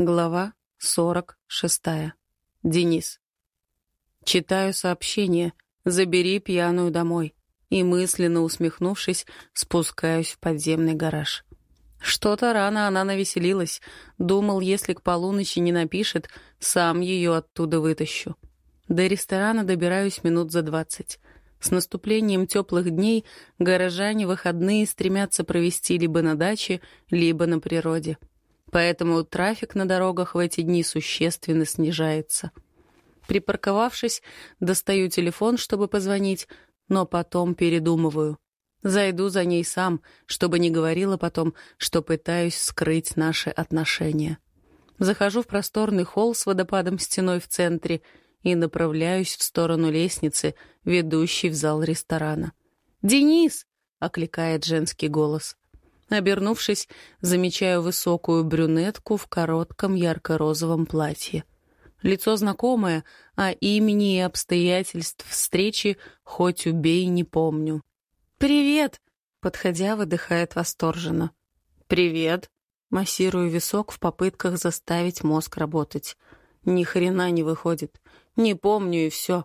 Глава 46. Денис. Читаю сообщение «Забери пьяную домой» и, мысленно усмехнувшись, спускаюсь в подземный гараж. Что-то рано она навеселилась. Думал, если к полуночи не напишет, сам ее оттуда вытащу. До ресторана добираюсь минут за двадцать. С наступлением теплых дней горожане выходные стремятся провести либо на даче, либо на природе — поэтому трафик на дорогах в эти дни существенно снижается. Припарковавшись, достаю телефон, чтобы позвонить, но потом передумываю. Зайду за ней сам, чтобы не говорила потом, что пытаюсь скрыть наши отношения. Захожу в просторный холл с водопадом стеной в центре и направляюсь в сторону лестницы, ведущей в зал ресторана. «Денис!» — окликает женский голос. Обернувшись, замечаю высокую брюнетку в коротком ярко-розовом платье. Лицо знакомое, а имени и обстоятельств встречи хоть убей не помню. «Привет!» — подходя, выдыхает восторженно. «Привет!» — массирую висок в попытках заставить мозг работать. Ни хрена не выходит. Не помню и все.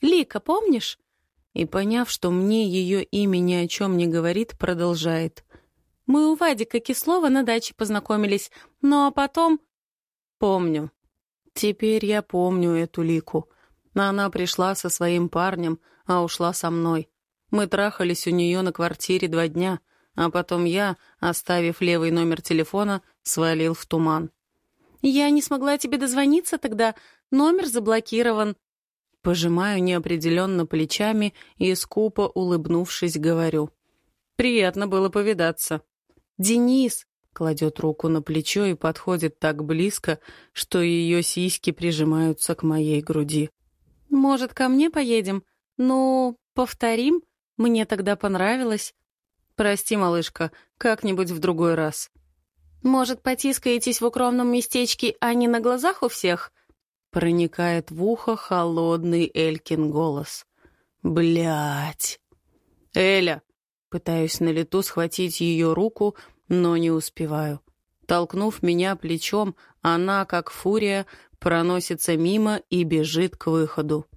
«Лика, помнишь?» И, поняв, что мне ее имя ни о чем не говорит, продолжает. Мы у Вадика Кислова на даче познакомились, ну а потом... Помню. Теперь я помню эту Лику. Она пришла со своим парнем, а ушла со мной. Мы трахались у нее на квартире два дня, а потом я, оставив левый номер телефона, свалил в туман. «Я не смогла тебе дозвониться тогда, номер заблокирован». Пожимаю неопределенно плечами и, скупо улыбнувшись, говорю. «Приятно было повидаться». «Денис!» — кладет руку на плечо и подходит так близко, что ее сиськи прижимаются к моей груди. «Может, ко мне поедем? Ну, повторим? Мне тогда понравилось». «Прости, малышка, как-нибудь в другой раз». «Может, потискаетесь в укромном местечке, а не на глазах у всех?» Проникает в ухо холодный Элькин голос. Блять. «Эля, Пытаюсь на лету схватить ее руку, но не успеваю. Толкнув меня плечом, она, как фурия, проносится мимо и бежит к выходу.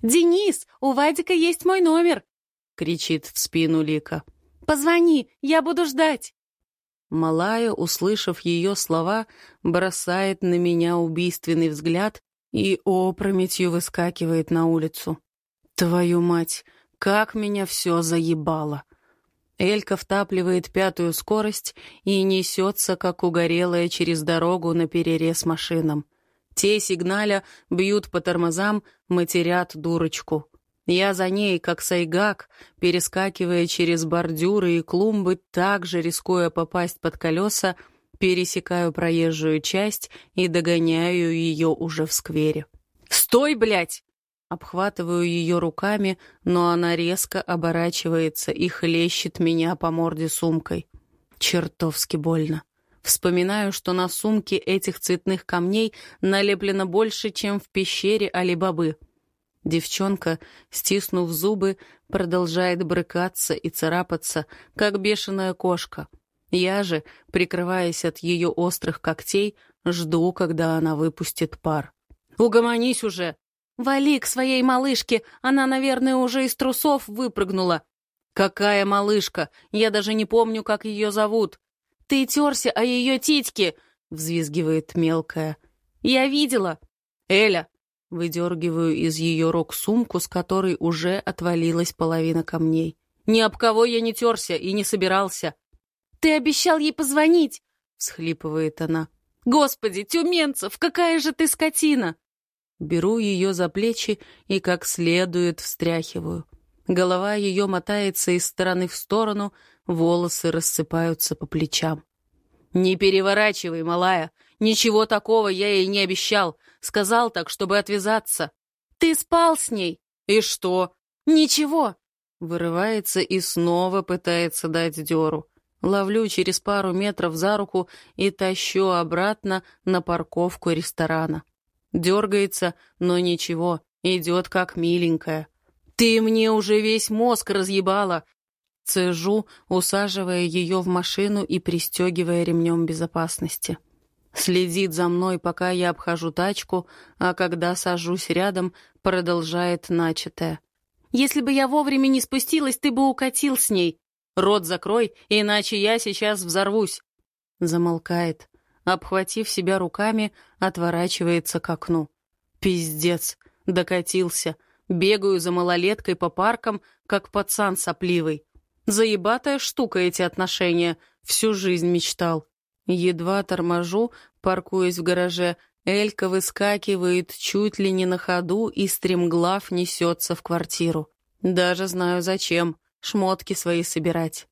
«Денис, у Вадика есть мой номер!» — кричит в спину Лика. «Позвони, я буду ждать!» Малая, услышав ее слова, бросает на меня убийственный взгляд и опрометью выскакивает на улицу. «Твою мать, как меня все заебало!» Элька втапливает пятую скорость и несется, как угорелая, через дорогу на перерез машинам. Те сигналя бьют по тормозам, матерят дурочку. Я за ней, как сайгак, перескакивая через бордюры и клумбы, также рискуя попасть под колеса, пересекаю проезжую часть и догоняю ее уже в сквере. «Стой, блядь!» Обхватываю ее руками, но она резко оборачивается и хлещет меня по морде сумкой. Чертовски больно. Вспоминаю, что на сумке этих цветных камней налеплено больше, чем в пещере Алибабы. Девчонка, стиснув зубы, продолжает брыкаться и царапаться, как бешеная кошка. Я же, прикрываясь от ее острых когтей, жду, когда она выпустит пар. «Угомонись уже!» «Вали к своей малышке, она, наверное, уже из трусов выпрыгнула». «Какая малышка? Я даже не помню, как ее зовут». «Ты терся о ее титьке!» — взвизгивает мелкая. «Я видела». «Эля!» — выдергиваю из ее рук сумку, с которой уже отвалилась половина камней. «Ни об кого я не терся и не собирался». «Ты обещал ей позвонить!» — всхлипывает она. «Господи, Тюменцев, какая же ты скотина!» Беру ее за плечи и как следует встряхиваю. Голова ее мотается из стороны в сторону, волосы рассыпаются по плечам. «Не переворачивай, малая. Ничего такого я ей не обещал. Сказал так, чтобы отвязаться». «Ты спал с ней?» «И что?» «Ничего». Вырывается и снова пытается дать дёру. Ловлю через пару метров за руку и тащу обратно на парковку ресторана. Дергается, но ничего, идет как миленькая. «Ты мне уже весь мозг разъебала!» Цежу, усаживая ее в машину и пристегивая ремнем безопасности. Следит за мной, пока я обхожу тачку, а когда сажусь рядом, продолжает начатое. «Если бы я вовремя не спустилась, ты бы укатил с ней. Рот закрой, иначе я сейчас взорвусь». Замолкает. Обхватив себя руками, отворачивается к окну. «Пиздец! Докатился. Бегаю за малолеткой по паркам, как пацан сопливый. Заебатая штука эти отношения. Всю жизнь мечтал. Едва торможу, паркуясь в гараже, Элька выскакивает чуть ли не на ходу и стремглав несется в квартиру. Даже знаю зачем, шмотки свои собирать.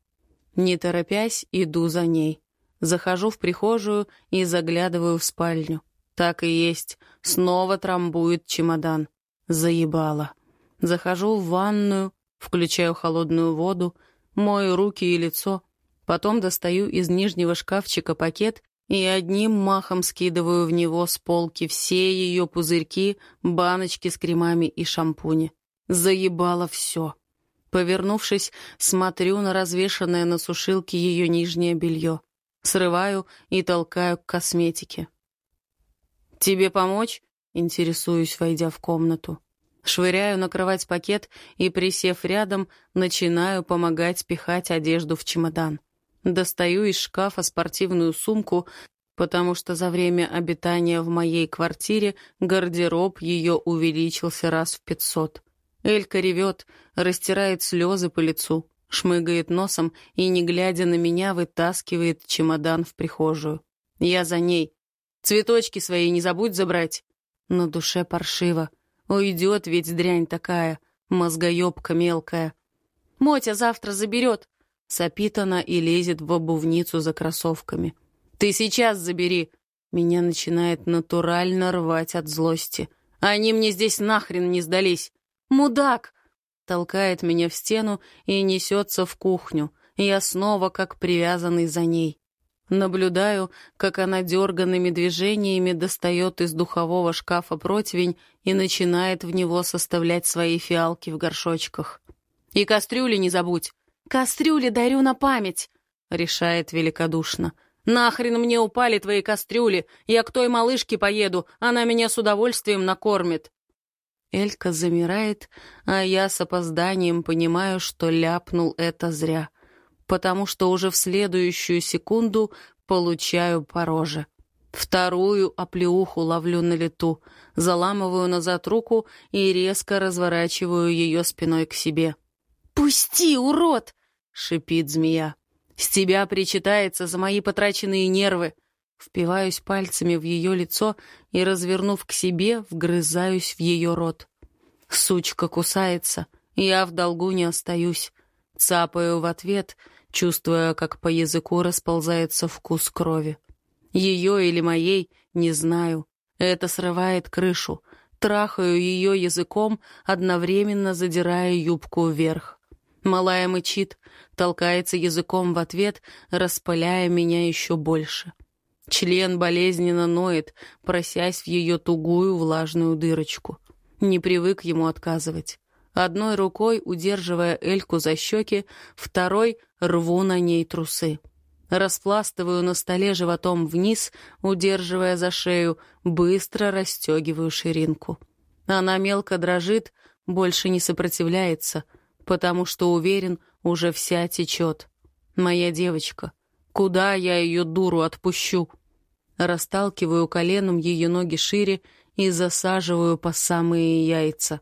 Не торопясь, иду за ней. Захожу в прихожую и заглядываю в спальню. Так и есть, снова трамбует чемодан. Заебало. Захожу в ванную, включаю холодную воду, мою руки и лицо, Потом достаю из нижнего шкафчика пакет и одним махом скидываю в него с полки все ее пузырьки, баночки с кремами и шампуни. Заебало все. Повернувшись, смотрю на развешанное на сушилке ее нижнее белье. Срываю и толкаю к косметике. «Тебе помочь?» — интересуюсь, войдя в комнату. Швыряю на кровать пакет и, присев рядом, начинаю помогать пихать одежду в чемодан. Достаю из шкафа спортивную сумку, потому что за время обитания в моей квартире гардероб ее увеличился раз в пятьсот. Элька ревет, растирает слезы по лицу, шмыгает носом и, не глядя на меня, вытаскивает чемодан в прихожую. Я за ней. «Цветочки свои не забудь забрать!» На душе паршиво. Уйдет ведь дрянь такая, мозгоебка мелкая. «Мотя завтра заберет!» Сопит она и лезет в обувницу за кроссовками. «Ты сейчас забери!» Меня начинает натурально рвать от злости. «Они мне здесь нахрен не сдались!» «Мудак!» Толкает меня в стену и несется в кухню. Я снова как привязанный за ней. Наблюдаю, как она дерганными движениями достает из духового шкафа противень и начинает в него составлять свои фиалки в горшочках. «И кастрюли не забудь!» «Кастрюли дарю на память», — решает великодушно. «Нахрен мне упали твои кастрюли? Я к той малышке поеду, она меня с удовольствием накормит». Элька замирает, а я с опозданием понимаю, что ляпнул это зря, потому что уже в следующую секунду получаю по роже. Вторую оплеуху ловлю на лету, заламываю назад руку и резко разворачиваю ее спиной к себе. «Пусти, урод!» шипит змея. «С тебя причитается за мои потраченные нервы!» Впиваюсь пальцами в ее лицо и, развернув к себе, вгрызаюсь в ее рот. Сучка кусается, я в долгу не остаюсь. Цапаю в ответ, чувствуя, как по языку расползается вкус крови. Ее или моей, не знаю. Это срывает крышу. Трахаю ее языком, одновременно задирая юбку вверх. Малая мычит, толкается языком в ответ, распаляя меня еще больше. Член болезненно ноет, просясь в ее тугую влажную дырочку. Не привык ему отказывать. Одной рукой, удерживая Эльку за щеки, второй рву на ней трусы. Распластываю на столе животом вниз, удерживая за шею, быстро расстегиваю ширинку. Она мелко дрожит, больше не сопротивляется — потому что уверен, уже вся течет. Моя девочка. Куда я ее дуру отпущу? Расталкиваю коленом ее ноги шире и засаживаю по самые яйца.